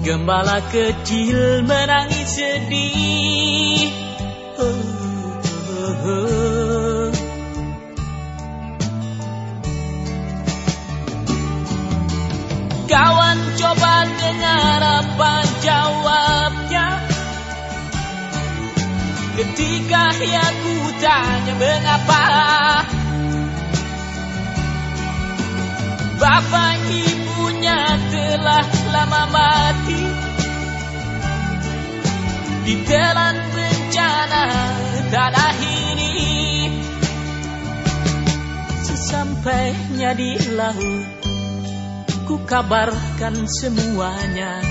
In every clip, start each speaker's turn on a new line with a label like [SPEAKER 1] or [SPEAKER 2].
[SPEAKER 1] Gembala kecil menangis sedih. Kawan coba dengar apa jawabnya. Ketika aku tanya mengapa. Bapak ibunya telah lama Ditelan bencana tanah ini Sesampainya di laut. Ku kabarkan semuanya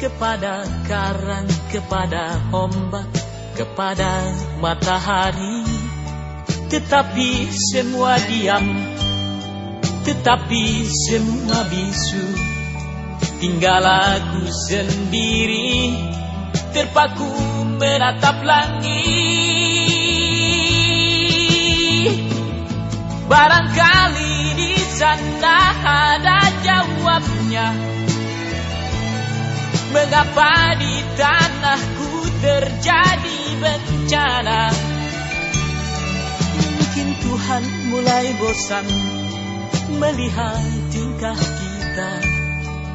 [SPEAKER 1] Kepada karang, kepada ombak Kepada matahari. Tetapi semua diam Tetapi semua bisu. Tinggal aku sendiri Terpaku menatap langit. Barangkali di sana ada jawabnya. Mengapa di tanahku terjadi bencana? Mungkin Tuhan mulai bosan Melihat tingkah kita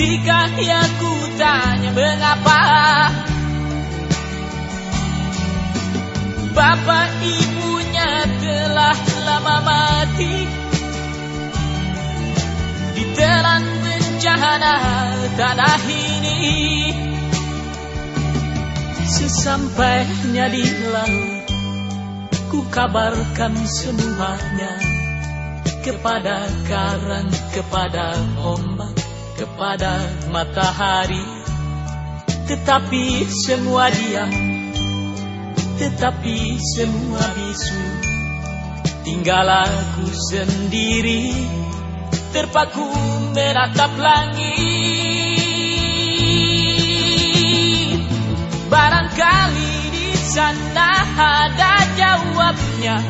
[SPEAKER 1] Ketika aku tanya mengapa? Bapak ibunya telah lama mati. Ditelan bencana tanah ini Sesampainya di laut Ku kabarkan semuanya Kepada karang, kepada ombak Kepada matahari. Tetapi semua diam. Tetapi semua bisu. Tinggal aku sendiri. Terpaku menatap langit. Barangkali di sana ada jawabnya